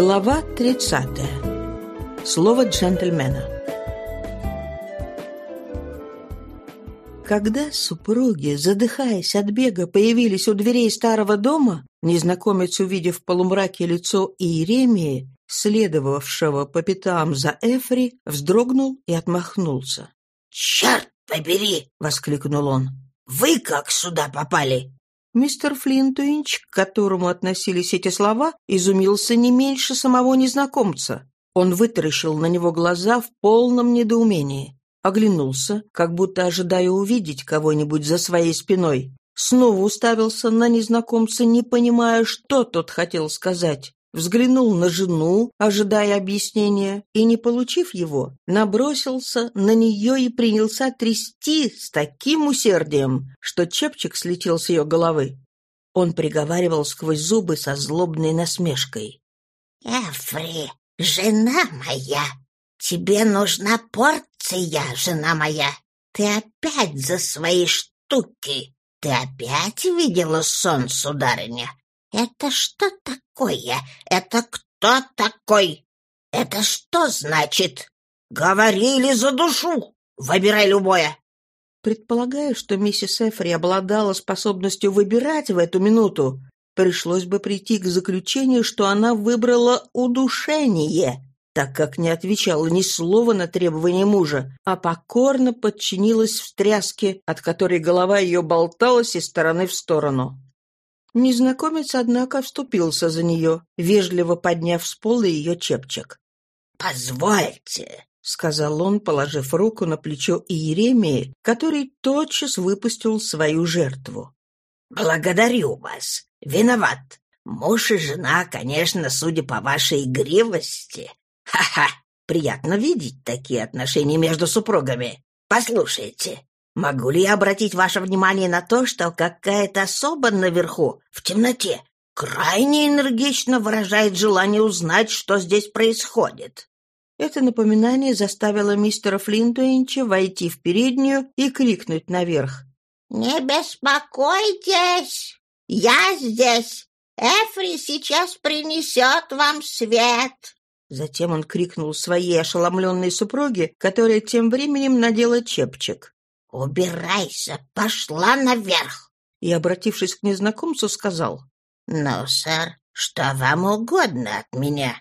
Глава 30. Слово джентльмена. Когда супруги, задыхаясь от бега, появились у дверей старого дома, незнакомец, увидев в полумраке лицо Иеремии, следовавшего по пятам за Эфри, вздрогнул и отмахнулся. «Черт побери!» — воскликнул он. «Вы как сюда попали?» Мистер Флинтуинч, к которому относились эти слова, изумился не меньше самого незнакомца. Он вытаращил на него глаза в полном недоумении. Оглянулся, как будто ожидая увидеть кого-нибудь за своей спиной. Снова уставился на незнакомца, не понимая, что тот хотел сказать взглянул на жену, ожидая объяснения, и, не получив его, набросился на нее и принялся трясти с таким усердием, что чепчик слетел с ее головы. Он приговаривал сквозь зубы со злобной насмешкой. «Эфри, жена моя, тебе нужна порция, жена моя. Ты опять за свои штуки. Ты опять видела сон, сударыня? Это что такое? Это кто такой? Это что значит? Говорили за душу. Выбирай любое. Предполагая, что миссис Эфри обладала способностью выбирать в эту минуту, пришлось бы прийти к заключению, что она выбрала удушение, так как не отвечала ни слова на требования мужа, а покорно подчинилась встряске, от которой голова ее болталась из стороны в сторону. Незнакомец, однако, вступился за нее, вежливо подняв с пола ее чепчик. «Позвольте», — сказал он, положив руку на плечо Иеремии, который тотчас выпустил свою жертву. «Благодарю вас. Виноват. Муж и жена, конечно, судя по вашей игривости. Ха-ха, приятно видеть такие отношения между супругами. Послушайте, Могу ли я обратить ваше внимание на то, что какая-то особа наверху, в темноте, крайне энергично выражает желание узнать, что здесь происходит?» Это напоминание заставило мистера Флинтуинча войти в переднюю и крикнуть наверх. «Не беспокойтесь! Я здесь! Эфри сейчас принесет вам свет!» Затем он крикнул своей ошеломленной супруге, которая тем временем надела чепчик. «Убирайся, пошла наверх!» И, обратившись к незнакомцу, сказал. «Ну, сэр, что вам угодно от меня?»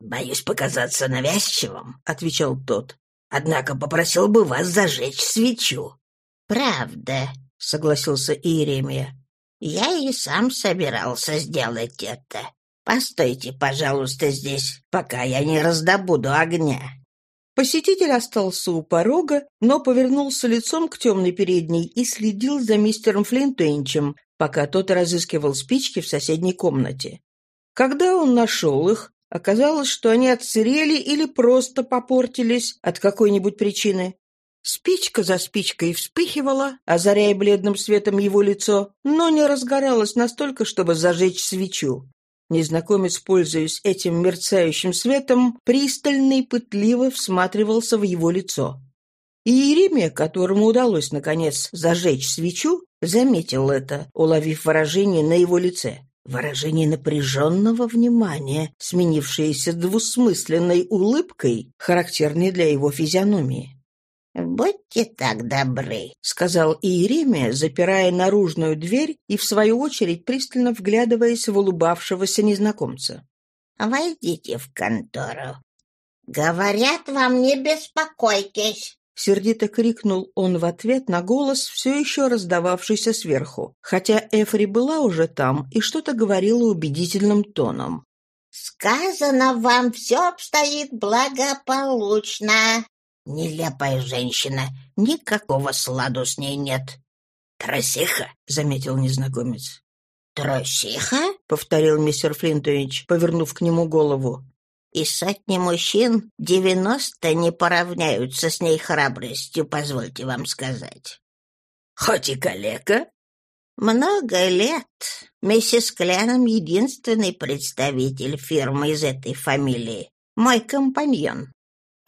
«Боюсь показаться навязчивым», — отвечал тот. «Однако попросил бы вас зажечь свечу». «Правда», — согласился Иеремия. «Я и сам собирался сделать это. Постойте, пожалуйста, здесь, пока я не раздобуду огня». Посетитель остался у порога, но повернулся лицом к темной передней и следил за мистером Флинтуинчем, пока тот разыскивал спички в соседней комнате. Когда он нашел их, оказалось, что они отсырели или просто попортились от какой-нибудь причины. Спичка за спичкой вспыхивала, озаряя бледным светом его лицо, но не разгоралась настолько, чтобы зажечь свечу. Незнакомец, пользуясь этим мерцающим светом, пристально и пытливо всматривался в его лицо. И Еремия, которому удалось, наконец, зажечь свечу, заметил это, уловив выражение на его лице. Выражение напряженного внимания, сменившееся двусмысленной улыбкой, характерной для его физиономии. «Будьте так добры», — сказал Иеремия, запирая наружную дверь и, в свою очередь, пристально вглядываясь в улыбавшегося незнакомца. «Войдите в контору. Говорят вам, не беспокойтесь». Сердито крикнул он в ответ на голос, все еще раздававшийся сверху, хотя Эфри была уже там и что-то говорила убедительным тоном. «Сказано вам, все обстоит благополучно. Нелепая женщина, никакого сладу с ней нет. Тросиха, заметил незнакомец. Тросиха? повторил мистер Флинтович, повернув к нему голову. И сотни мужчин девяносто не поравняются с ней храбростью, позвольте вам сказать. Хоть и калека? Много лет. Миссис Кляном единственный представитель фирмы из этой фамилии. Мой компаньон.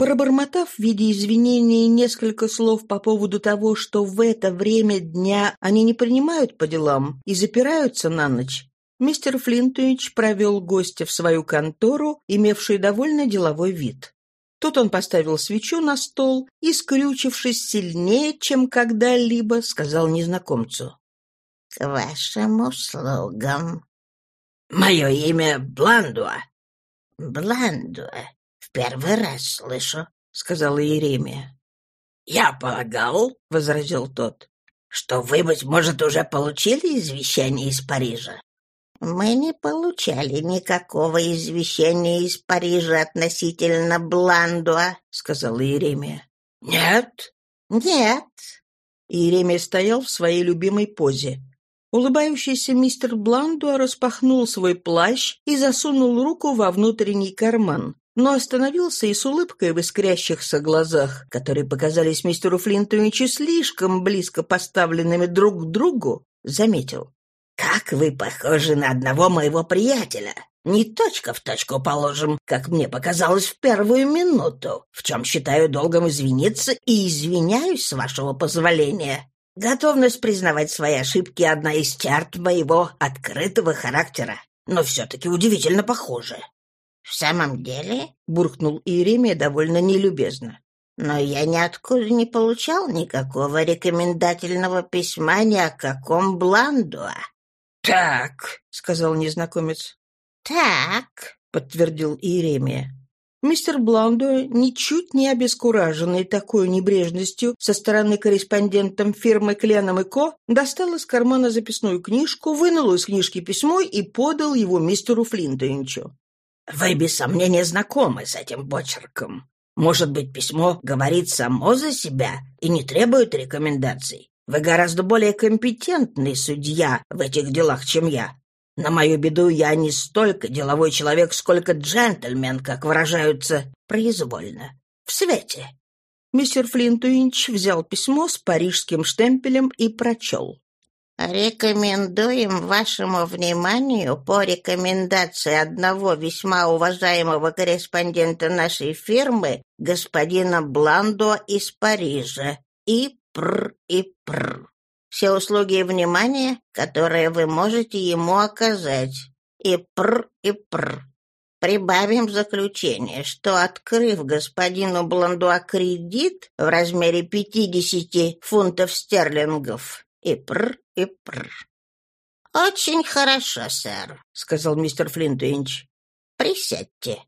Пробормотав в виде извинений несколько слов по поводу того, что в это время дня они не принимают по делам и запираются на ночь, мистер Флинтуич провел гостя в свою контору, имевшую довольно деловой вид. Тут он поставил свечу на стол и, скрючившись сильнее, чем когда-либо, сказал незнакомцу. — К вашим услугам. — Мое имя Бландуа. — Бландуа. Первый раз слышу, — сказала Еремия. — Я полагал, — возразил тот, — что вы, быть может, уже получили извещение из Парижа. Мы не получали никакого извещения из Парижа относительно Бландуа, сказала Иеремия. Нет? Нет. Иеремия стоял в своей любимой позе. Улыбающийся мистер Бландуа распахнул свой плащ и засунул руку во внутренний карман, но остановился и с улыбкой в искрящихся глазах, которые показались мистеру Флинтовичу слишком близко поставленными друг к другу, заметил. «Как вы похожи на одного моего приятеля! Не точка в точку положим, как мне показалось в первую минуту, в чем считаю долгом извиниться и извиняюсь, с вашего позволения. Готовность признавать свои ошибки — одна из черт моего открытого характера, но все-таки удивительно похожи». «В самом деле?» — буркнул Иеремия довольно нелюбезно. «Но я ниоткуда не получал никакого рекомендательного письма ни о каком Бландуа. «Так», — сказал незнакомец. «Так», — подтвердил Иеремия. Мистер Бландо, ничуть не обескураженный такой небрежностью со стороны корреспондентом фирмы Кленом и Ко, достал из кармана записную книжку, вынул из книжки письмо и подал его мистеру Флинтовичу. «Вы без сомнения знакомы с этим почерком. Может быть, письмо говорит само за себя и не требует рекомендаций. Вы гораздо более компетентный судья в этих делах, чем я. На мою беду я не столько деловой человек, сколько джентльмен, как выражаются произвольно, в свете». Мистер Флинтуинч взял письмо с парижским штемпелем и прочел. «Рекомендуем вашему вниманию по рекомендации одного весьма уважаемого корреспондента нашей фирмы, господина Бландо из Парижа, и пр и пр. Все услуги и внимание, которые вы можете ему оказать. И пр и пр. Прибавим заключение, что, открыв господину Бландуа кредит в размере 50 фунтов стерлингов, и пр, и пр. «Очень хорошо, сэр», — сказал мистер Флинтвинч. «Присядьте».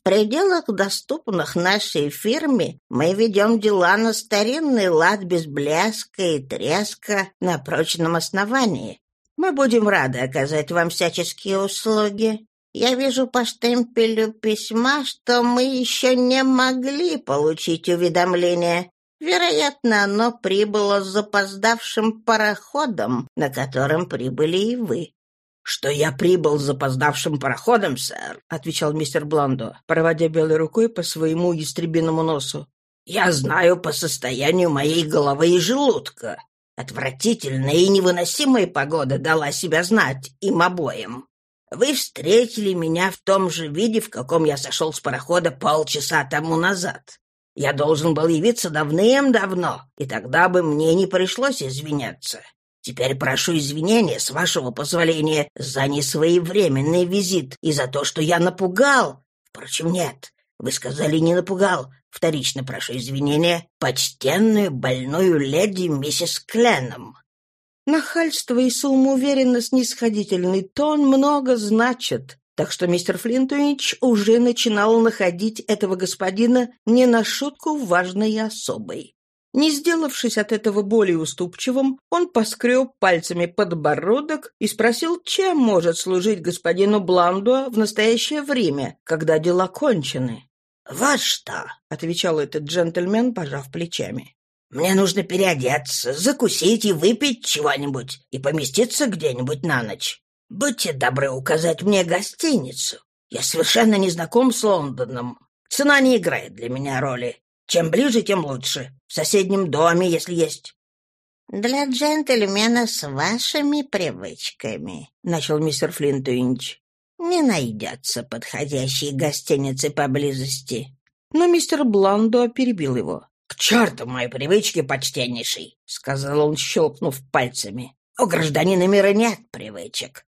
В пределах, доступных нашей фирме, мы ведем дела на старинный лад без бляска и треска на прочном основании. Мы будем рады оказать вам всяческие услуги. Я вижу по штемпелю письма, что мы еще не могли получить уведомление. Вероятно, оно прибыло с запоздавшим пароходом, на котором прибыли и вы что я прибыл с запоздавшим пароходом, сэр», — отвечал мистер Бландо, проводя белой рукой по своему ястребиному носу. «Я знаю по состоянию моей головы и желудка. Отвратительная и невыносимая погода дала себя знать им обоим. Вы встретили меня в том же виде, в каком я сошел с парохода полчаса тому назад. Я должен был явиться давным-давно, и тогда бы мне не пришлось извиняться. Теперь прошу извинения, с вашего позволения, за несвоевременный визит и за то, что я напугал. Впрочем, нет, вы сказали «не напугал». Вторично прошу извинения, почтенную больную леди миссис Кленом. Нахальство и самоуверенно-снисходительный тон много значат, так что мистер Флинтуич уже начинал находить этого господина не на шутку важной особой. Не сделавшись от этого более уступчивым, он поскреб пальцами подбородок и спросил, чем может служить господину Бландуа в настоящее время, когда дела кончены. «Вот что!» — отвечал этот джентльмен, пожав плечами. «Мне нужно переодеться, закусить и выпить чего-нибудь и поместиться где-нибудь на ночь. Будьте добры указать мне гостиницу. Я совершенно не знаком с Лондоном. Цена не играет для меня роли. Чем ближе, тем лучше. В соседнем доме, если есть. «Для джентльмена с вашими привычками», — начал мистер Флинтуинч, — «не найдется подходящей гостиницы поблизости». Но мистер Бландо перебил его. «К черту мои привычки, почтеннейший!» — сказал он, щелкнув пальцами. «У гражданина мира нет привычек.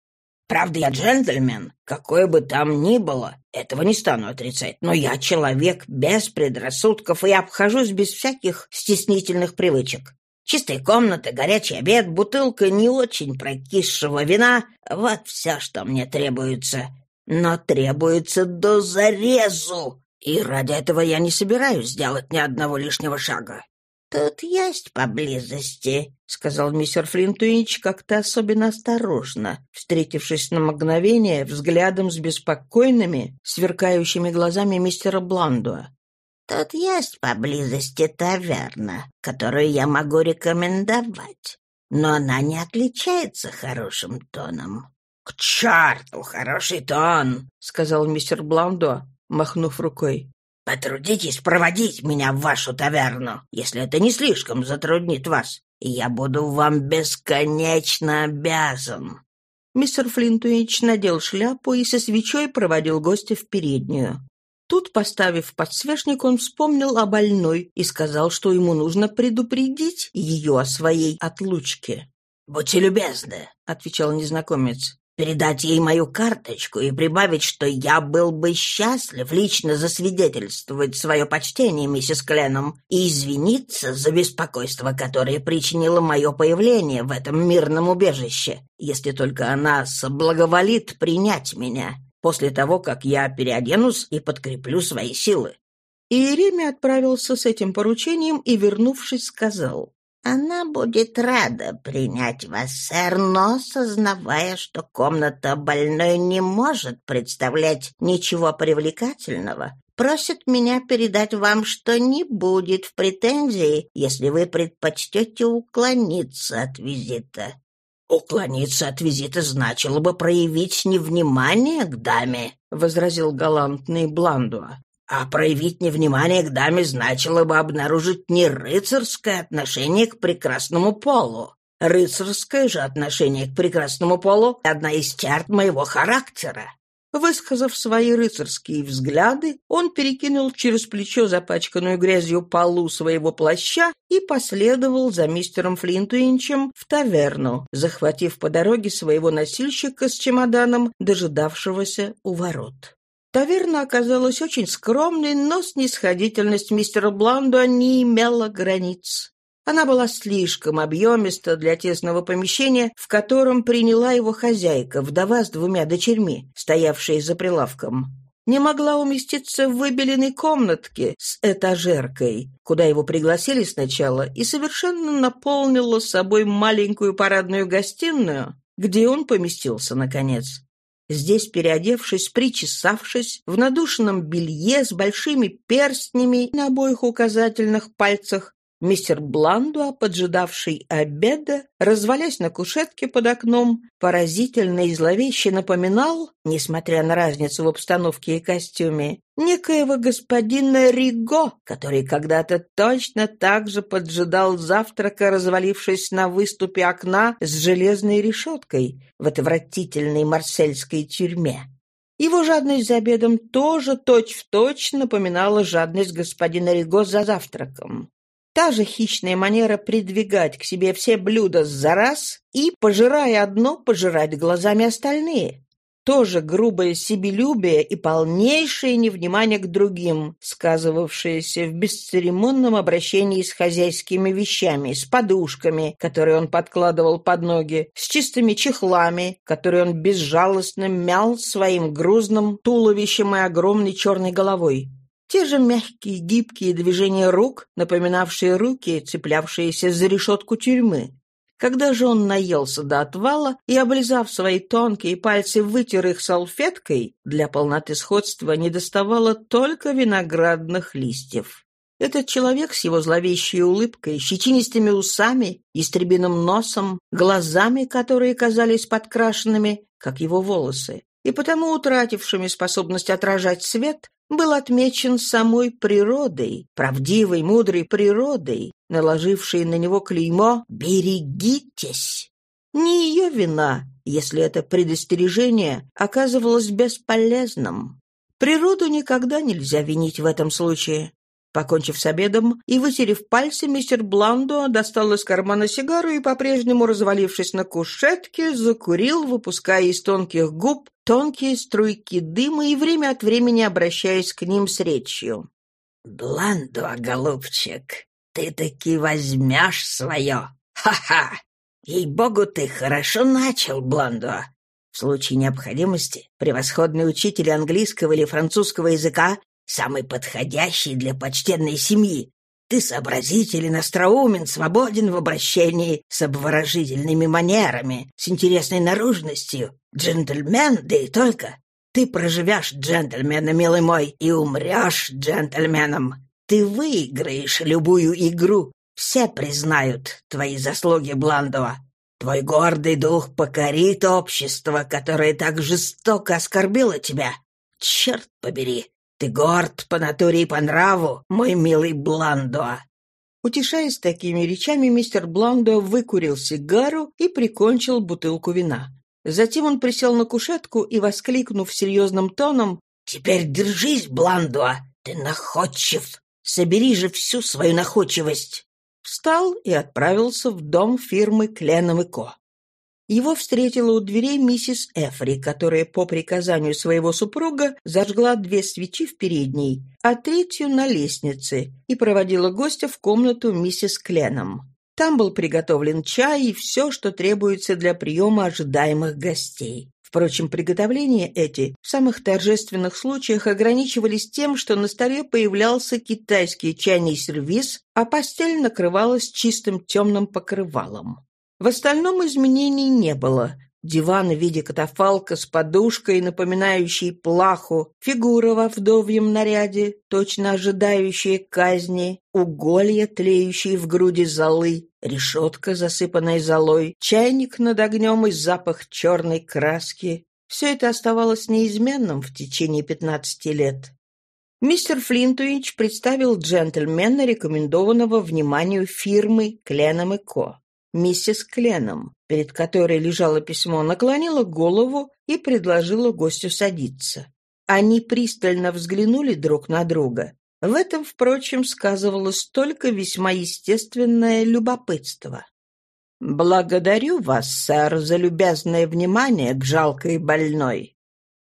Правда, я джентльмен, какой бы там ни было, этого не стану отрицать, но я человек без предрассудков и обхожусь без всяких стеснительных привычек. Чистая комната, горячий обед, бутылка не очень прокисшего вина — вот все, что мне требуется. Но требуется до зарезу, и ради этого я не собираюсь сделать ни одного лишнего шага. «Тут есть поблизости», — сказал мистер Флинтуич как-то особенно осторожно, встретившись на мгновение взглядом с беспокойными, сверкающими глазами мистера Бландуа. «Тут есть поблизости таверна, которую я могу рекомендовать, но она не отличается хорошим тоном». «К черту, хороший тон!» — сказал мистер Бландуа, махнув рукой. Потрудитесь проводить меня в вашу таверну, если это не слишком затруднит вас, я буду вам бесконечно обязан». Мистер Флинтуич надел шляпу и со свечой проводил гостя в переднюю. Тут, поставив подсвечник, он вспомнил о больной и сказал, что ему нужно предупредить ее о своей отлучке. «Будьте любезны», — отвечал незнакомец передать ей мою карточку и прибавить, что я был бы счастлив лично засвидетельствовать свое почтение миссис Кленом и извиниться за беспокойство, которое причинило мое появление в этом мирном убежище, если только она соблаговолит принять меня после того, как я переоденусь и подкреплю свои силы. Иеремия отправился с этим поручением и, вернувшись, сказал, она будет рада принять вас, сэр, но, сознавая, что комната больной не может представлять ничего привлекательного, просит меня передать вам, что не будет в претензии, если вы предпочтете уклониться от визита». «Уклониться от визита значило бы проявить невнимание к даме», — возразил галантный Бландуа. А проявить невнимание к даме значило бы обнаружить не рыцарское отношение к прекрасному полу. Рыцарское же отношение к прекрасному полу — одна из черт моего характера. Высказав свои рыцарские взгляды, он перекинул через плечо запачканную грязью полу своего плаща и последовал за мистером Флинтуинчем в таверну, захватив по дороге своего носильщика с чемоданом, дожидавшегося у ворот. Таверна оказалась очень скромной, но снисходительность мистера Бландуа не имела границ. Она была слишком объемиста для тесного помещения, в котором приняла его хозяйка, вдова с двумя дочерьми, стоявшая за прилавком. Не могла уместиться в выбеленной комнатке с этажеркой, куда его пригласили сначала, и совершенно наполнила собой маленькую парадную гостиную, где он поместился, наконец. Здесь, переодевшись, причесавшись, в надушенном белье с большими перстнями на обоих указательных пальцах, Мистер Бландуа, поджидавший обеда, развалясь на кушетке под окном, поразительно и зловеще напоминал, несмотря на разницу в обстановке и костюме, некоего господина Риго, который когда-то точно так же поджидал завтрака, развалившись на выступе окна с железной решеткой в отвратительной марсельской тюрьме. Его жадность за обедом тоже точь-в-точь точь напоминала жадность господина Риго за завтраком. Та же хищная манера придвигать к себе все блюда за раз и, пожирая одно, пожирать глазами остальные. Тоже грубое себелюбие и полнейшее невнимание к другим, сказывавшееся в бесцеремонном обращении с хозяйскими вещами, с подушками, которые он подкладывал под ноги, с чистыми чехлами, которые он безжалостно мял своим грузным туловищем и огромной черной головой. Те же мягкие, гибкие движения рук, напоминавшие руки, цеплявшиеся за решетку тюрьмы. Когда же он наелся до отвала и, облизав свои тонкие пальцы, вытер их салфеткой, для полноты сходства недоставало только виноградных листьев. Этот человек с его зловещей улыбкой, щетинистыми усами, истребиным носом, глазами, которые казались подкрашенными, как его волосы, и потому утратившими способность отражать свет, был отмечен самой природой, правдивой, мудрой природой, наложившей на него клеймо «берегитесь». Не ее вина, если это предостережение оказывалось бесполезным. Природу никогда нельзя винить в этом случае. Покончив с обедом и вытерев пальцы, мистер Бландо достал из кармана сигару и, по-прежнему развалившись на кушетке, закурил, выпуская из тонких губ тонкие струйки дыма и время от времени обращаясь к ним с речью. «Бландо, голубчик, ты таки возьмешь свое! Ха-ха! Ей-богу, ты хорошо начал, Бландо! В случае необходимости превосходный учитель английского или французского языка самый подходящий для почтенной семьи. Ты сообразителен, остроумен, свободен в обращении, с обворожительными манерами, с интересной наружностью. Джентльмен, да и только. Ты проживешь джентльмена, милый мой, и умрешь джентльменом. Ты выиграешь любую игру. Все признают твои заслуги, Бландова. Твой гордый дух покорит общество, которое так жестоко оскорбило тебя. Черт побери, ты горд по натуре и по нраву, мой милый Бландо. Утешаясь такими речами, мистер Бландо выкурил сигару и прикончил бутылку вина. Затем он присел на кушетку и, воскликнув серьезным тоном, «Теперь держись, Бландо, ты находчив, собери же всю свою находчивость встал и отправился в дом фирмы Кленом и Ко. Его встретила у дверей миссис Эфри, которая по приказанию своего супруга зажгла две свечи в передней, а третью на лестнице, и проводила гостя в комнату миссис Кленом. Там был приготовлен чай и все, что требуется для приема ожидаемых гостей. Впрочем, приготовления эти в самых торжественных случаях ограничивались тем, что на столе появлялся китайский чайный сервиз, а постель накрывалась чистым темным покрывалом. В остальном изменений не было. Диван в виде катафалка с подушкой, напоминающей плаху, фигура во вдовьем наряде, точно ожидающая казни, уголья, тлеющие в груди золы, решетка, засыпанная золой, чайник над огнем и запах черной краски. Все это оставалось неизменным в течение пятнадцати лет. Мистер Флинтуич представил джентльмена, рекомендованного вниманию фирмы Кленом и Ко. Миссис Кленом, перед которой лежало письмо, наклонила голову и предложила гостю садиться. Они пристально взглянули друг на друга. В этом, впрочем, сказывалось только весьма естественное любопытство. «Благодарю вас, сэр, за любезное внимание к жалкой больной.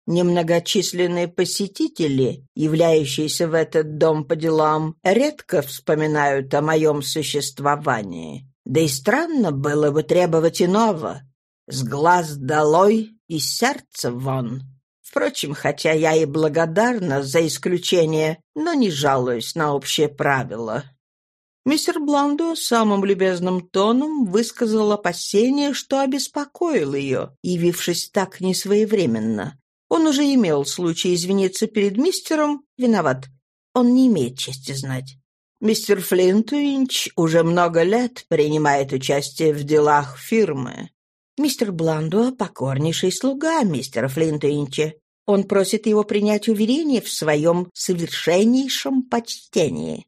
Немногочисленные посетители, являющиеся в этот дом по делам, редко вспоминают о моем существовании. Да и странно было бы требовать иного. С глаз долой и сердца вон. Впрочем, хотя я и благодарна за исключение, но не жалуюсь на общее правило. Мистер Бландо самым любезным тоном высказал опасение, что обеспокоил ее, явившись так несвоевременно. Он уже имел случай извиниться перед мистером, виноват. Он не имеет чести знать. Мистер Флинтуинч уже много лет принимает участие в делах фирмы. Мистер Бландо — покорнейший слуга мистера Флинтуинча. Он просит его принять уверение в своем совершеннейшем почтении.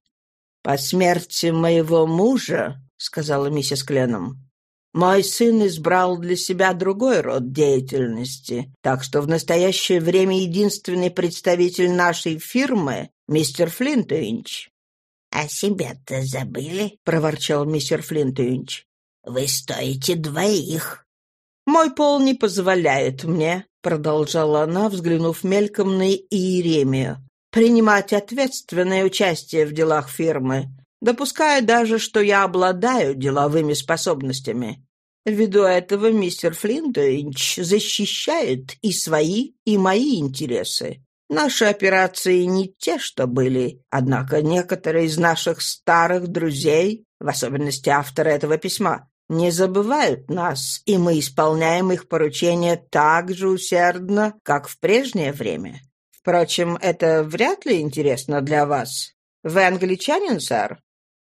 «По смерти моего мужа», — сказала миссис Кленом, «мой сын избрал для себя другой род деятельности, так что в настоящее время единственный представитель нашей фирмы — мистер Флинтуинч». «О себе-то забыли?» — проворчал мистер Флинтуинч. «Вы стоите двоих». «Мой пол не позволяет мне», — продолжала она, взглянув мельком на Иеремию, «принимать ответственное участие в делах фирмы, допуская даже, что я обладаю деловыми способностями. Ввиду этого мистер Флинтуинч защищает и свои, и мои интересы. Наши операции не те, что были, однако некоторые из наших старых друзей, в особенности авторы этого письма, не забывают нас, и мы исполняем их поручения так же усердно, как в прежнее время. Впрочем, это вряд ли интересно для вас. Вы англичанин, сэр?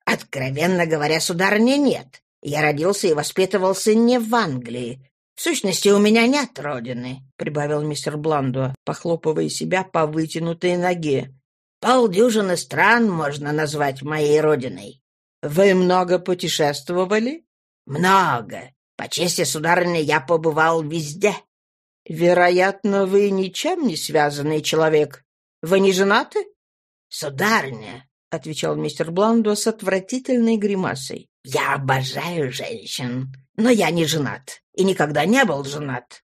Откровенно говоря, сударыня, нет. Я родился и воспитывался не в Англии, «В сущности, у меня нет родины», — прибавил мистер Бландо, похлопывая себя по вытянутой ноге. «Полдюжины стран можно назвать моей родиной». «Вы много путешествовали?» «Много. По чести, сударыня, я побывал везде». «Вероятно, вы ничем не связанный человек. Вы не женаты?» «Сударыня, отвечал мистер Бландо с отвратительной гримасой. «Я обожаю женщин, но я не женат и никогда не был женат».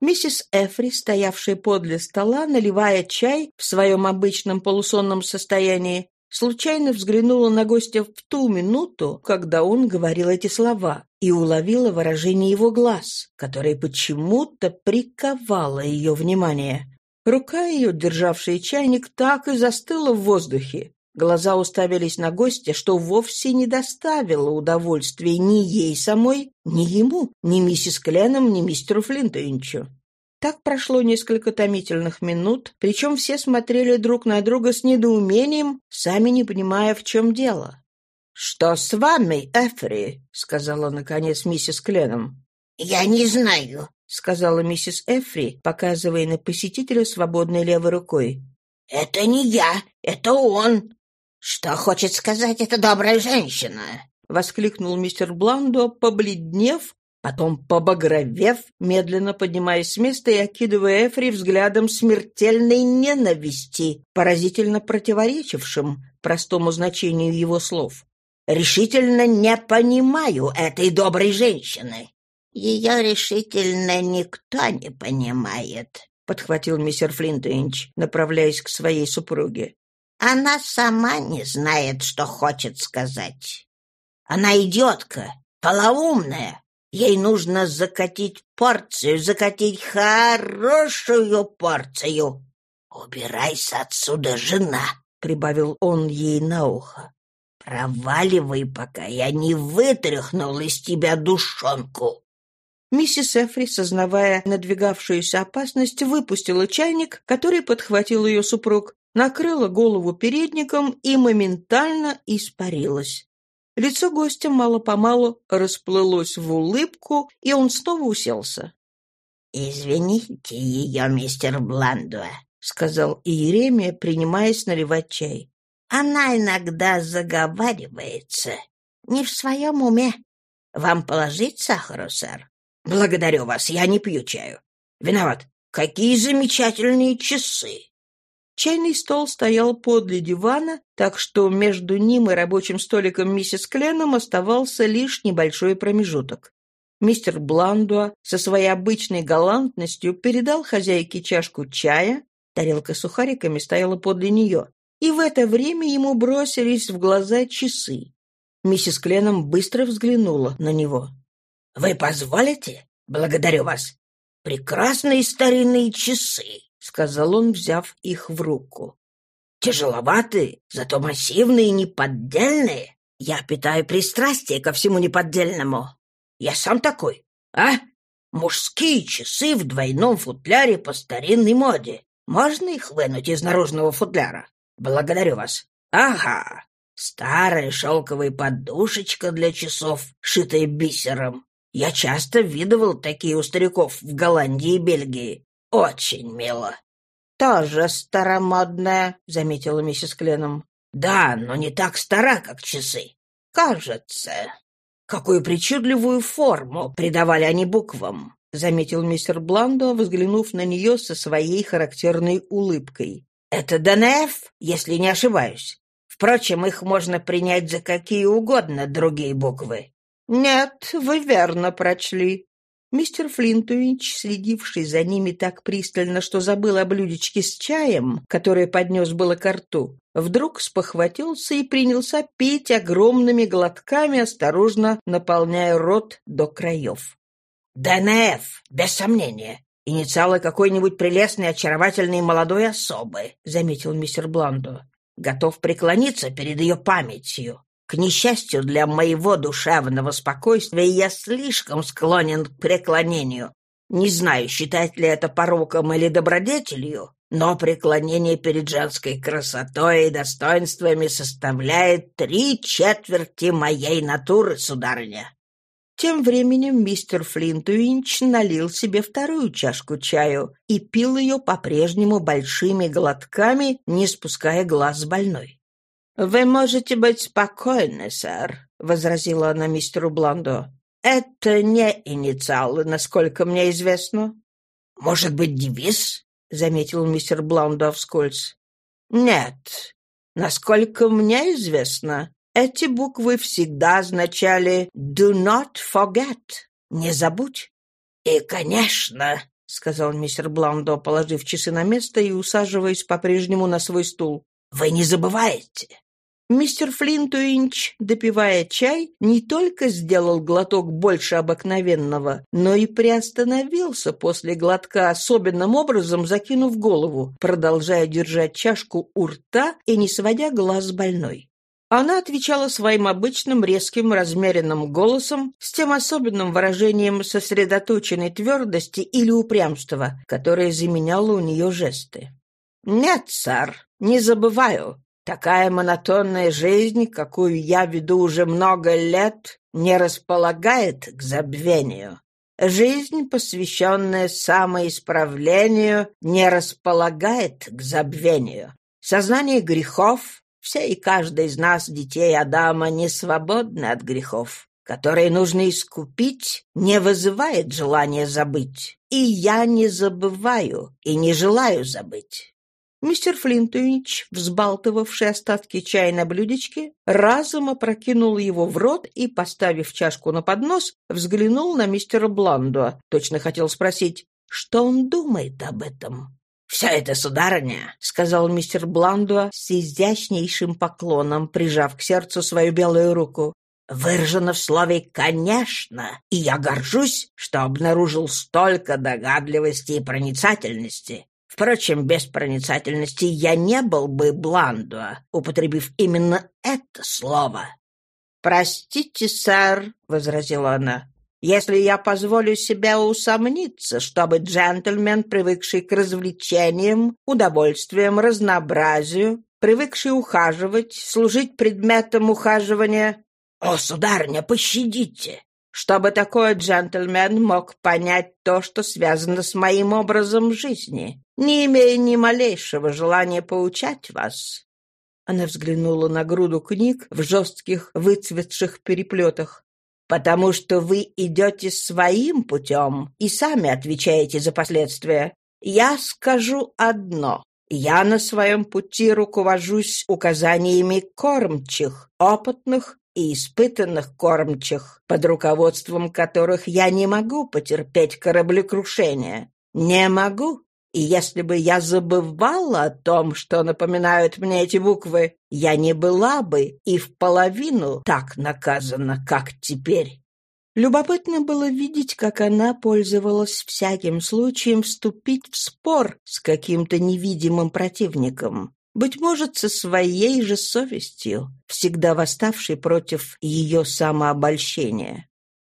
Миссис Эфри, стоявшая подле стола, наливая чай в своем обычном полусонном состоянии, случайно взглянула на гостя в ту минуту, когда он говорил эти слова, и уловила выражение его глаз, которое почему-то приковало ее внимание. Рука ее, державшая чайник, так и застыла в воздухе. Глаза уставились на гостя, что вовсе не доставило удовольствия ни ей самой, ни ему, ни миссис Кленом, ни мистеру Флинтовичу. Так прошло несколько томительных минут, причем все смотрели друг на друга с недоумением, сами не понимая, в чем дело. «Что с вами, Эфри?» — сказала, наконец, миссис Кленом. «Я не знаю», — сказала миссис Эфри, показывая на посетителя свободной левой рукой. «Это не я, это он. Что хочет сказать эта добрая женщина?» — воскликнул мистер Бландо, побледнев Потом, побагровев, медленно поднимаясь с места и окидывая Эфри взглядом смертельной ненависти, поразительно противоречившим простому значению его слов. «Решительно не понимаю этой доброй женщины». «Ее решительно никто не понимает», — подхватил мистер Флинтвинч, направляясь к своей супруге. «Она сама не знает, что хочет сказать. Она идиотка, полоумная, Ей нужно закатить порцию, закатить хорошую порцию. «Убирайся отсюда, жена!» — прибавил он ей на ухо. «Проваливай, пока я не вытряхнул из тебя душонку!» Миссис Эфри, сознавая надвигавшуюся опасность, выпустила чайник, который подхватил ее супруг, накрыла голову передником и моментально испарилась. Лицо гостя мало-помалу расплылось в улыбку, и он снова уселся. «Извините ее, мистер Бландуа», — сказал Иеремия, принимаясь наливать чай. «Она иногда заговаривается. Не в своем уме. Вам положить сахару, сэр?» «Благодарю вас, я не пью чаю. Виноват. Какие замечательные часы!» Чайный стол стоял подле дивана, так что между ним и рабочим столиком миссис Кленом оставался лишь небольшой промежуток. Мистер Бландуа со своей обычной галантностью передал хозяйке чашку чая, тарелка с сухариками стояла подле нее, и в это время ему бросились в глаза часы. Миссис Кленом быстро взглянула на него. «Вы позволите? Благодарю вас. Прекрасные старинные часы!» — сказал он, взяв их в руку. «Тяжеловатые, зато массивные и неподдельные. Я питаю пристрастие ко всему неподдельному. Я сам такой. А? Мужские часы в двойном футляре по старинной моде. Можно их вынуть из наружного футляра? Благодарю вас. Ага. Старая шелковая подушечка для часов, шитая бисером. Я часто видывал такие у стариков в Голландии и Бельгии. «Очень мило». «Тоже старомодная», — заметила миссис Кленом. «Да, но не так стара, как часы». «Кажется». «Какую причудливую форму придавали они буквам», — заметил мистер Бландо, взглянув на нее со своей характерной улыбкой. «Это ДНФ, если не ошибаюсь. Впрочем, их можно принять за какие угодно другие буквы». «Нет, вы верно прочли. Мистер Флинтович, следивший за ними так пристально, что забыл о блюдечке с чаем, которое поднес было ко рту, вдруг спохватился и принялся пить огромными глотками, осторожно наполняя рот до краев. «ДНФ, без сомнения. Инициалы какой-нибудь прелестной, очаровательной молодой особы», — заметил мистер Бландо. «Готов преклониться перед ее памятью. К несчастью для моего душевного спокойствия, я слишком склонен к преклонению. Не знаю, считать ли это пороком или добродетелью, но преклонение перед женской красотой и достоинствами составляет три четверти моей натуры, сударыня. Тем временем мистер Флинтуинч налил себе вторую чашку чаю и пил ее по-прежнему большими глотками, не спуская глаз больной. «Вы можете быть спокойны, сэр», — возразила она мистеру Бландо. «Это не инициалы, насколько мне известно». «Может быть, девиз?» — заметил мистер Бландо вскользь. «Нет, Насколько мне известно, эти буквы всегда означали «do not forget» — «не забудь». «И, конечно», — сказал мистер Бландо, положив часы на место и усаживаясь по-прежнему на свой стул, — «вы не забываете». Мистер Флинтуинч, допивая чай, не только сделал глоток больше обыкновенного, но и приостановился после глотка особенным образом, закинув голову, продолжая держать чашку у рта и не сводя глаз больной. Она отвечала своим обычным резким размеренным голосом с тем особенным выражением сосредоточенной твердости или упрямства, которое заменяло у нее жесты. «Нет, сэр, не забываю. Такая монотонная жизнь, какую я веду уже много лет, не располагает к забвению. Жизнь, посвященная самоисправлению, не располагает к забвению. Сознание грехов, все и каждый из нас, детей Адама, не свободны от грехов, которые нужно искупить, не вызывает желания забыть. И я не забываю и не желаю забыть. Мистер Флинтуич, взбалтывавший остатки чая на блюдечке, разом опрокинул его в рот и, поставив чашку на поднос, взглянул на мистера Бландуа. Точно хотел спросить, что он думает об этом. «Все это, сударыня», — сказал мистер Бландуа с изящнейшим поклоном, прижав к сердцу свою белую руку, выражено в слове «конечно», и я горжусь, что обнаружил столько догадливости и проницательности. Впрочем, без проницательности я не был бы Бландуа, употребив именно это слово. «Простите, сэр», — возразила она, если я позволю себе усомниться, чтобы джентльмен, привыкший к развлечениям, удовольствиям, разнообразию, привыкший ухаживать, служить предметом ухаживания... О, сударыня, пощадите! Чтобы такой джентльмен мог понять то, что связано с моим образом жизни, не имея ни малейшего желания поучать вас. Она взглянула на груду книг в жестких, выцветших переплетах потому что вы идете своим путем и сами отвечаете за последствия. Я скажу одно. Я на своем пути руковожусь указаниями кормчих, опытных и испытанных кормчих, под руководством которых я не могу потерпеть кораблекрушение. Не могу и если бы я забывала о том, что напоминают мне эти буквы, я не была бы и в половину так наказана, как теперь. Любопытно было видеть, как она пользовалась всяким случаем вступить в спор с каким-то невидимым противником, быть может, со своей же совестью, всегда восставшей против ее самообольщения.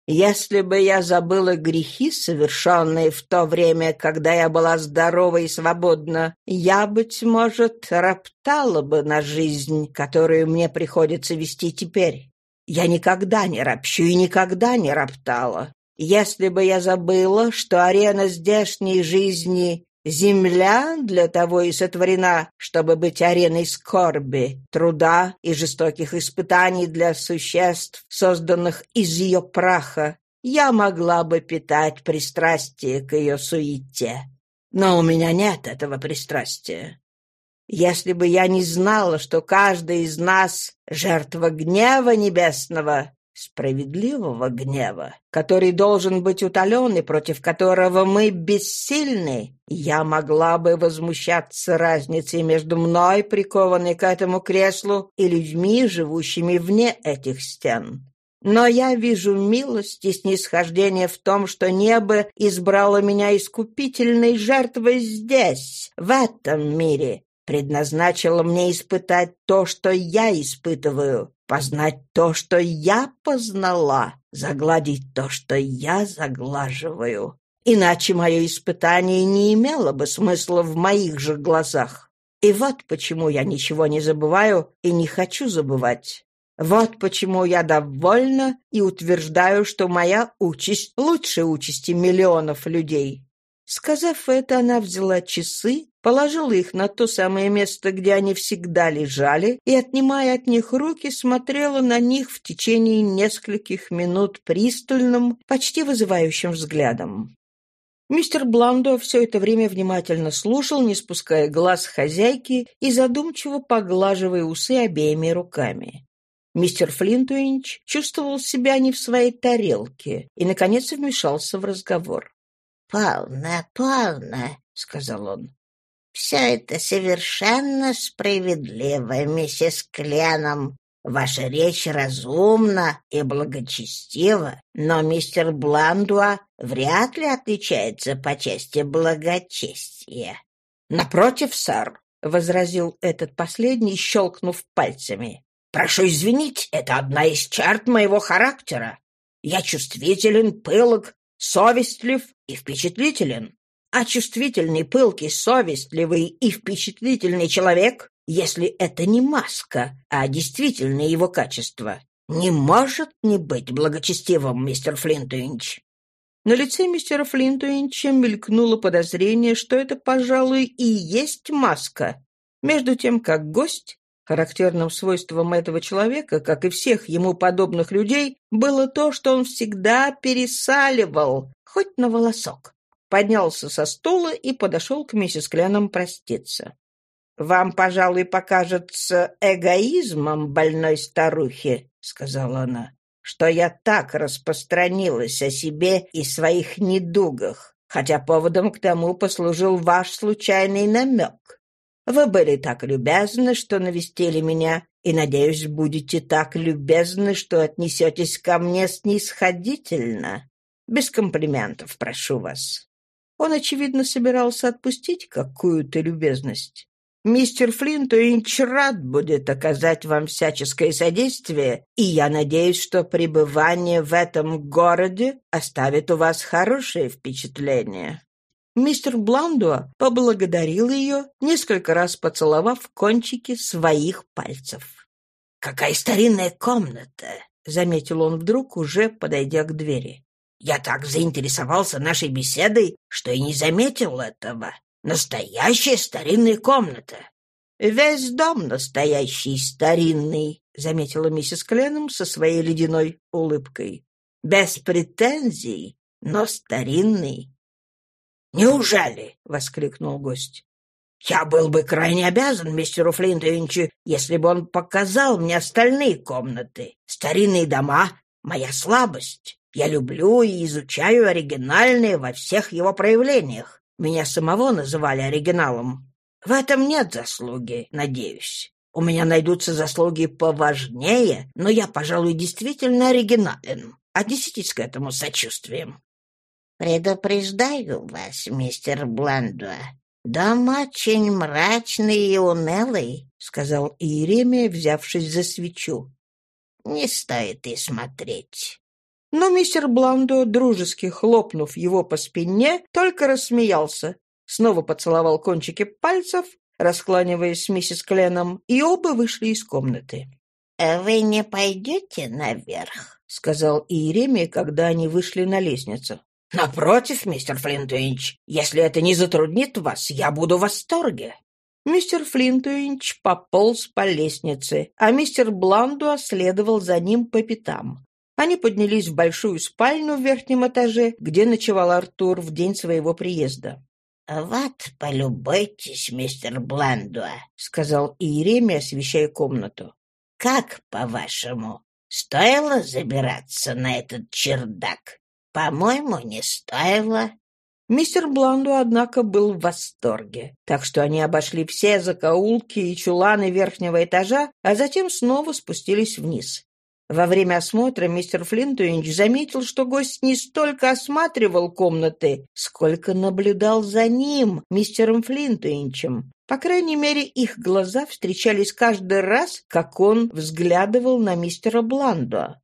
Если бы я забыла грехи, совершенные в то время, когда я была здорова и свободна, я, быть может, роптала бы на жизнь, которую мне приходится вести теперь. Я никогда не ропщу и никогда не роптала. Если бы я забыла, что арена здешней жизни Земля для того и сотворена, чтобы быть ареной скорби, труда и жестоких испытаний для существ, созданных из ее праха. Я могла бы питать пристрастие к ее суете. Но у меня нет этого пристрастия. Если бы я не знала, что каждый из нас — жертва гнева небесного, справедливого гнева, который должен быть утолен и против которого мы бессильны, я могла бы возмущаться разницей между мной, прикованной к этому креслу, и людьми, живущими вне этих стен. Но я вижу милость и снисхождение в том, что небо избрало меня искупительной жертвой здесь, в этом мире, предназначило мне испытать то, что я испытываю, познать то, что я познала, загладить то, что я заглаживаю. Иначе мое испытание не имело бы смысла в моих же глазах. И вот почему я ничего не забываю и не хочу забывать. Вот почему я довольна и утверждаю, что моя участь лучше участи миллионов людей. Сказав это, она взяла часы, положила их на то самое место, где они всегда лежали, и, отнимая от них руки, смотрела на них в течение нескольких минут пристальным, почти вызывающим взглядом. Мистер Бландо все это время внимательно слушал, не спуская глаз хозяйки и задумчиво поглаживая усы обеими руками. Мистер Флинтуинч чувствовал себя не в своей тарелке и, наконец, вмешался в разговор. «Полно, полно», — сказал он. «Все это совершенно справедливо, миссис Кленом. Ваша речь разумна и благочестива, но мистер Бландуа вряд ли отличается по части благочестия. «Напротив, сэр», — возразил этот последний, щелкнув пальцами. «Прошу извинить, это одна из черт моего характера. Я чувствителен, пылок, совестлив и впечатлителен. А чувствительный, пылкий, совестливый и впечатлительный человек если это не маска, а действительно его качество. Не может не быть благочестивым, мистер Флинтуинч. На лице мистера Флинтуинча мелькнуло подозрение, что это, пожалуй, и есть маска. Между тем, как гость, характерным свойством этого человека, как и всех ему подобных людей, было то, что он всегда пересаливал, хоть на волосок. Поднялся со стула и подошел к миссис Кленом проститься. «Вам, пожалуй, покажется эгоизмом больной старухи», — сказала она, «что я так распространилась о себе и своих недугах, хотя поводом к тому послужил ваш случайный намек. Вы были так любезны, что навестили меня, и, надеюсь, будете так любезны, что отнесетесь ко мне снисходительно. Без комплиментов, прошу вас». Он, очевидно, собирался отпустить какую-то любезность. Мистер Флинтуинч рад будет оказать вам всяческое содействие, и я надеюсь, что пребывание в этом городе оставит у вас хорошее впечатление». Мистер Бландуа поблагодарил ее, несколько раз поцеловав кончики своих пальцев. «Какая старинная комната!» — заметил он вдруг, уже подойдя к двери. «Я так заинтересовался нашей беседой, что и не заметил этого. Настоящая старинная комната. Весь дом настоящий старинный, заметила миссис Кленом со своей ледяной улыбкой. Без претензий, но старинный. Неужели? воскликнул гость. Я был бы крайне обязан мистеру Флинтовичу, если бы он показал мне остальные комнаты. Старинные дома — моя слабость. Я люблю и изучаю оригинальные во всех его проявлениях. Меня самого называли оригиналом. В этом нет заслуги, надеюсь. У меня найдутся заслуги поважнее, но я, пожалуй, действительно оригинален. Отнеситесь к этому сочувствием. Предупреждаю вас, мистер Бландуа. Дом очень мрачный и унылый, сказал Иеремия, взявшись за свечу. Не стоит и смотреть. Но мистер Бландо, дружески хлопнув его по спине, только рассмеялся, снова поцеловал кончики пальцев, раскланиваясь с миссис Кленом, и оба вышли из комнаты. «А «Вы не пойдете наверх?» — сказал Иеремия, когда они вышли на лестницу. «Напротив, мистер Флинтуинч, если это не затруднит вас, я буду в восторге». Мистер Флинтуинч пополз по лестнице, а мистер Бланду следовал за ним по пятам. Они поднялись в большую спальню в верхнем этаже, где ночевал Артур в день своего приезда. «Вот, полюбуйтесь, мистер Бландуа», — сказал Иеремия, освещая комнату. «Как, по-вашему, стоило забираться на этот чердак? По-моему, не стоило». Мистер Бланду, однако, был в восторге, так что они обошли все закоулки и чуланы верхнего этажа, а затем снова спустились вниз. Во время осмотра мистер Флинтуинч заметил, что гость не столько осматривал комнаты, сколько наблюдал за ним, мистером Флинтуинчем. По крайней мере, их глаза встречались каждый раз, как он взглядывал на мистера Бландо.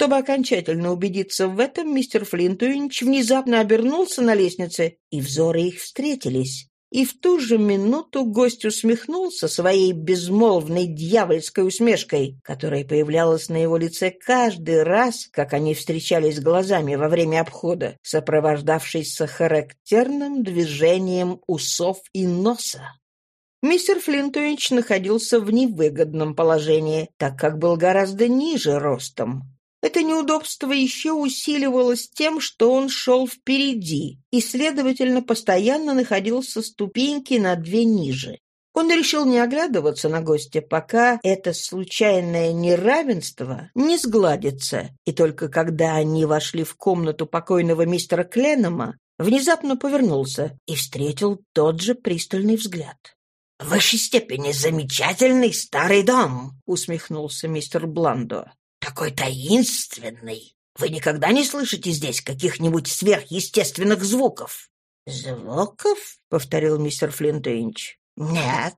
Чтобы окончательно убедиться в этом, мистер Флинтуинч внезапно обернулся на лестнице, и взоры их встретились. И в ту же минуту гость усмехнулся своей безмолвной дьявольской усмешкой, которая появлялась на его лице каждый раз, как они встречались глазами во время обхода, сопровождавшейся характерным движением усов и носа. Мистер Флинтович находился в невыгодном положении, так как был гораздо ниже ростом. Это неудобство еще усиливалось тем, что он шел впереди и, следовательно, постоянно находился ступеньки на две ниже. Он решил не оглядываться на гостя, пока это случайное неравенство не сгладится, и только когда они вошли в комнату покойного мистера Кленома, внезапно повернулся и встретил тот же пристальный взгляд. «В высшей степени замечательный старый дом», — усмехнулся мистер Бландо. «Такой таинственный. Вы никогда не слышите здесь каких-нибудь сверхъестественных звуков?» «Звуков?» — повторил мистер Флинтейнч. «Нет».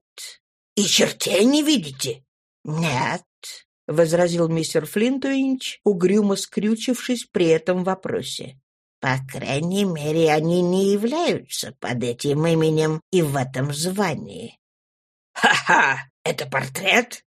«И чертей не видите?» «Нет», — возразил мистер Флинтуинч, угрюмо скрючившись при этом вопросе. «По крайней мере, они не являются под этим именем и в этом звании. «Ха-ха! Это портрет?»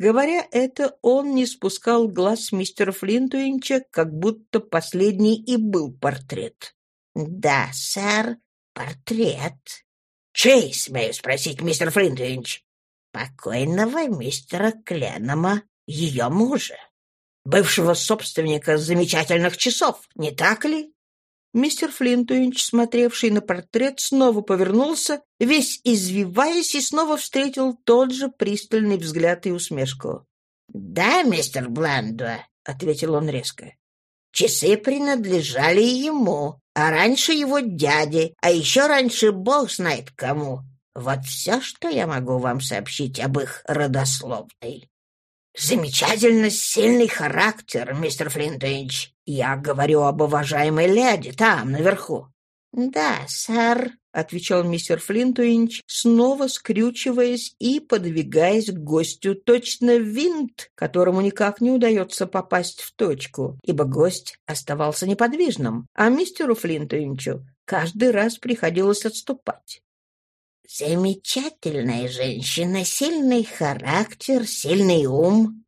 Говоря это, он не спускал глаз с мистера Флинтуинча, как будто последний и был портрет. «Да, сэр, портрет». «Чей, смею спросить, мистер Флинтуинч?» «Покойного мистера Кленома, ее мужа, бывшего собственника замечательных часов, не так ли?» Мистер Флинтуинч, смотревший на портрет, снова повернулся, весь извиваясь, и снова встретил тот же пристальный взгляд и усмешку. «Да, мистер Бландуа», — ответил он резко. «Часы принадлежали ему, а раньше его дяде, а еще раньше бог знает кому. Вот все, что я могу вам сообщить об их родословной». «Замечательно сильный характер, мистер Флинтович. Я говорю об уважаемой леди там, наверху». «Да, сэр», — отвечал мистер Флинтуинч, снова скрючиваясь и подвигаясь к гостю, точно винт, которому никак не удается попасть в точку, ибо гость оставался неподвижным, а мистеру Флинтуинчу каждый раз приходилось отступать. Замечательная женщина, сильный характер, сильный ум.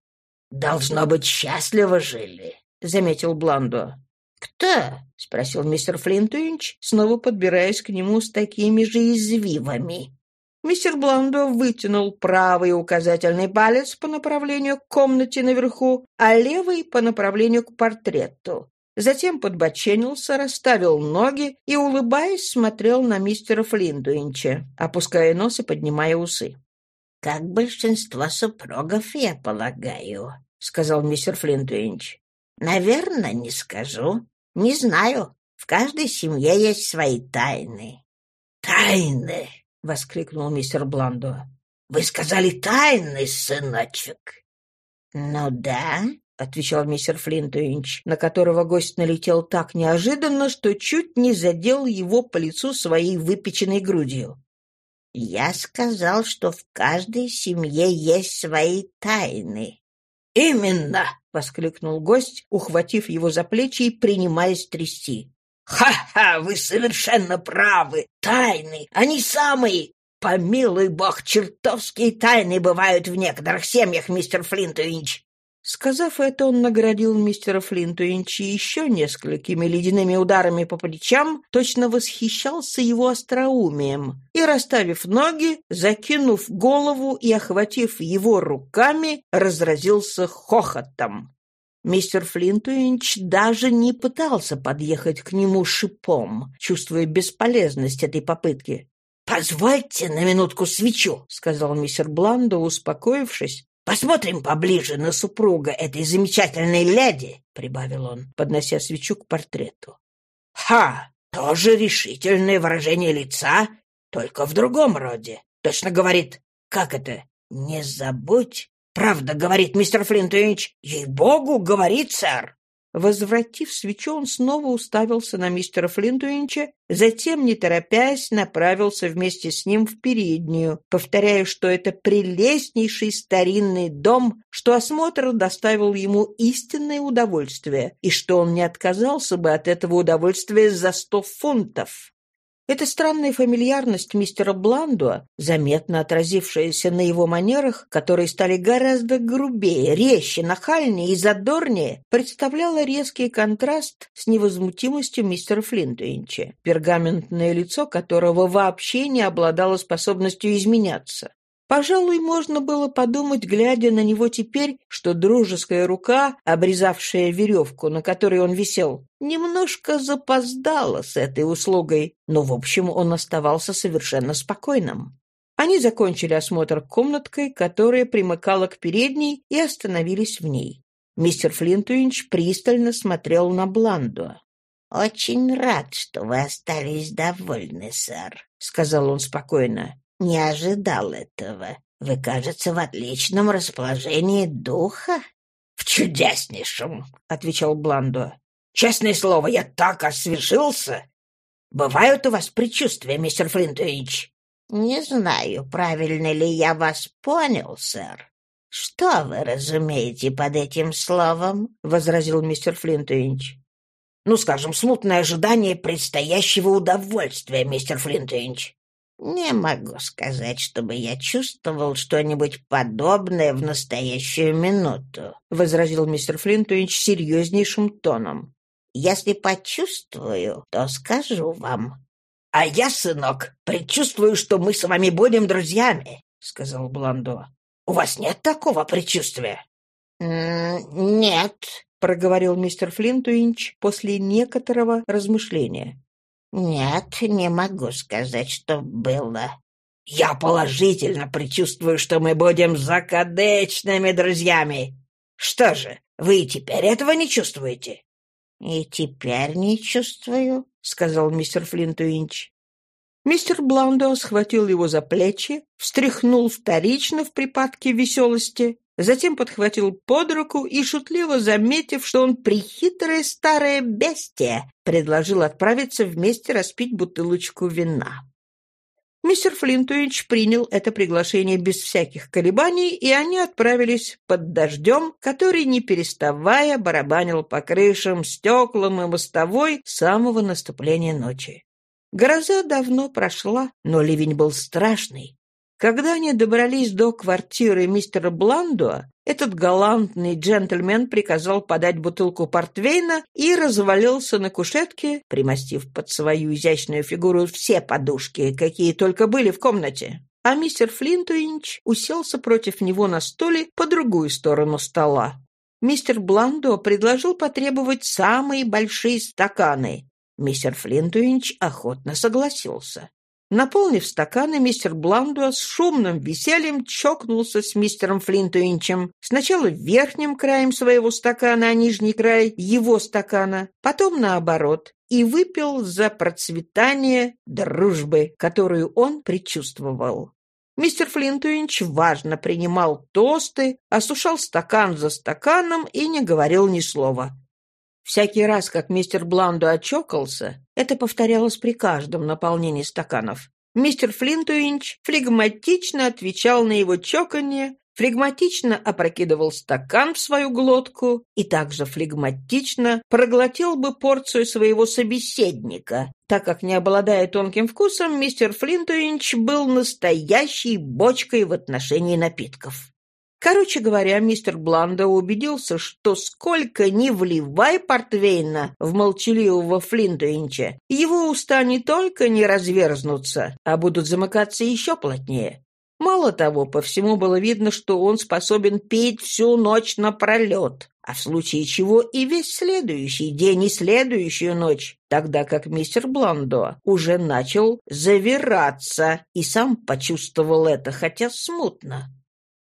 Должно быть, счастливо жили, заметил Бландо. Кто? спросил мистер Флинтуинч, снова подбираясь к нему с такими же извивами. Мистер Бландо вытянул правый указательный палец по направлению к комнате наверху, а левый по направлению к портрету. Затем подбоченился, расставил ноги и, улыбаясь, смотрел на мистера Флиндуинча, опуская нос и поднимая усы. «Как большинство супругов, я полагаю», — сказал мистер Флинтуинч. «Наверное, не скажу. Не знаю. В каждой семье есть свои тайны». «Тайны!» — воскликнул мистер Бландо. «Вы сказали тайны, сыночек?» «Ну да», — отвечал мистер Флинтуинч, на которого гость налетел так неожиданно, что чуть не задел его по лицу своей выпеченной грудью. «Я сказал, что в каждой семье есть свои тайны». «Именно!» — воскликнул гость, ухватив его за плечи и принимаясь трясти. «Ха-ха! Вы совершенно правы! Тайны! Они самые! Помилуй бог, чертовские тайны бывают в некоторых семьях, мистер Флинтуинч. Сказав это, он наградил мистера Флинтуинчи еще несколькими ледяными ударами по плечам, точно восхищался его остроумием, и, расставив ноги, закинув голову и охватив его руками, разразился хохотом. Мистер Флинтуинч даже не пытался подъехать к нему шипом, чувствуя бесполезность этой попытки. «Позвольте на минутку свечу», — сказал мистер Бландо, успокоившись, Посмотрим поближе на супруга этой замечательной леди, — прибавил он, поднося свечу к портрету. — Ха! Тоже решительное выражение лица, только в другом роде. Точно говорит, как это? Не забудь. Правда, говорит мистер Флинтович. Ей-богу, говорит, сэр. Возвратив свечу, он снова уставился на мистера Флинтуинча, затем, не торопясь, направился вместе с ним в переднюю, повторяя, что это прелестнейший старинный дом, что осмотр доставил ему истинное удовольствие, и что он не отказался бы от этого удовольствия за сто фунтов. Эта странная фамильярность мистера Бландуа, заметно отразившаяся на его манерах, которые стали гораздо грубее, резче, нахальнее и задорнее, представляла резкий контраст с невозмутимостью мистера Флинтуинча, пергаментное лицо которого вообще не обладало способностью изменяться. Пожалуй, можно было подумать, глядя на него теперь, что дружеская рука, обрезавшая веревку, на которой он висел, немножко запоздала с этой услугой, но, в общем, он оставался совершенно спокойным. Они закончили осмотр комнаткой, которая примыкала к передней, и остановились в ней. Мистер Флинтуинч пристально смотрел на Бланду. «Очень рад, что вы остались довольны, сэр», — сказал он спокойно. «Не ожидал этого. Вы, кажется, в отличном расположении духа». «В чудеснейшем», — отвечал Бландо. «Честное слово, я так освежился. Бывают у вас предчувствия, мистер Флинтович?» «Не знаю, правильно ли я вас понял, сэр. Что вы разумеете под этим словом?» — возразил мистер Флинтович ну, скажем, смутное ожидание предстоящего удовольствия, мистер Флинтвинч. Не могу сказать, чтобы я чувствовал что-нибудь подобное в настоящую минуту, возразил мистер Флинтвинч серьезнейшим тоном. Если почувствую, то скажу вам. А я, сынок, предчувствую, что мы с вами будем друзьями, сказал Бландо. У вас нет такого предчувствия? Нет, проговорил мистер Флинтуинч после некоторого размышления. «Нет, не могу сказать, что было». «Я положительно предчувствую, что мы будем закадычными друзьями. Что же, вы и теперь этого не чувствуете?» «И теперь не чувствую», — сказал мистер Флинтуинч. Мистер Бландо схватил его за плечи, встряхнул вторично в припадке веселости затем подхватил под руку и, шутливо заметив, что он прихитрое старое бестия, предложил отправиться вместе распить бутылочку вина. Мистер Флинтуич принял это приглашение без всяких колебаний, и они отправились под дождем, который, не переставая, барабанил по крышам, стеклам и мостовой с самого наступления ночи. Гроза давно прошла, но ливень был страшный. Когда они добрались до квартиры мистера Бландуа, этот галантный джентльмен приказал подать бутылку портвейна и развалился на кушетке, примостив под свою изящную фигуру все подушки, какие только были в комнате. А мистер Флинтуинч уселся против него на стуле по другую сторону стола. Мистер Бландо предложил потребовать самые большие стаканы. Мистер Флинтуинч охотно согласился. Наполнив стаканы, мистер Бландуа с шумным весельем чокнулся с мистером Флинтуинчем. Сначала верхним краем своего стакана, а нижний край его стакана, потом наоборот, и выпил за процветание дружбы, которую он предчувствовал. Мистер Флинтуинч важно принимал тосты, осушал стакан за стаканом и не говорил ни слова. Всякий раз, как мистер Бланду очокался, это повторялось при каждом наполнении стаканов. Мистер Флинтуинч флегматично отвечал на его чоканье, флегматично опрокидывал стакан в свою глотку и также флегматично проглотил бы порцию своего собеседника, так как, не обладая тонким вкусом, мистер Флинтуинч был настоящей бочкой в отношении напитков. Короче говоря, мистер Бландо убедился, что сколько ни вливай портвейна в молчаливого Флинтуинча, его уста не только не разверзнутся, а будут замыкаться еще плотнее. Мало того, по всему было видно, что он способен петь всю ночь напролет, а в случае чего и весь следующий день и следующую ночь, тогда как мистер Бландо уже начал завираться и сам почувствовал это, хотя смутно.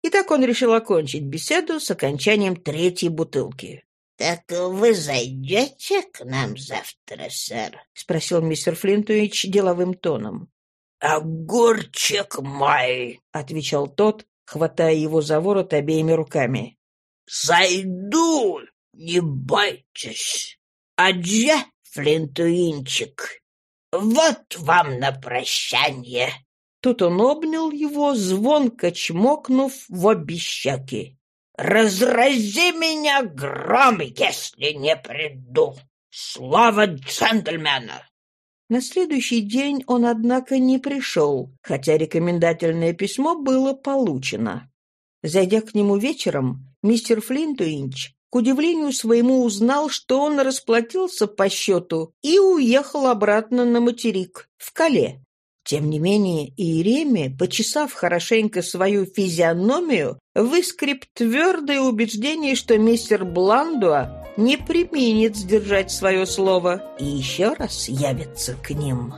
И так он решил окончить беседу с окончанием третьей бутылки. «Так вы зайдете к нам завтра, сэр?» — спросил мистер Флинтуич деловым тоном. «Огурчик мой!» — отвечал тот, хватая его за ворот обеими руками. «Зайду, не бойтесь. Адья, Флинтуинчик, вот вам на прощание!» Тут он обнял его, звонко чмокнув в обе щеки. «Разрази меня гром, если не приду! Слава джентльмена!» На следующий день он, однако, не пришел, хотя рекомендательное письмо было получено. Зайдя к нему вечером, мистер Флинтуинч к удивлению своему узнал, что он расплатился по счету и уехал обратно на материк, в Кале. Тем не менее, Иеремия, почесав хорошенько свою физиономию, выскреб твердое убеждение, что мистер Бландуа не применит сдержать свое слово и еще раз явится к ним.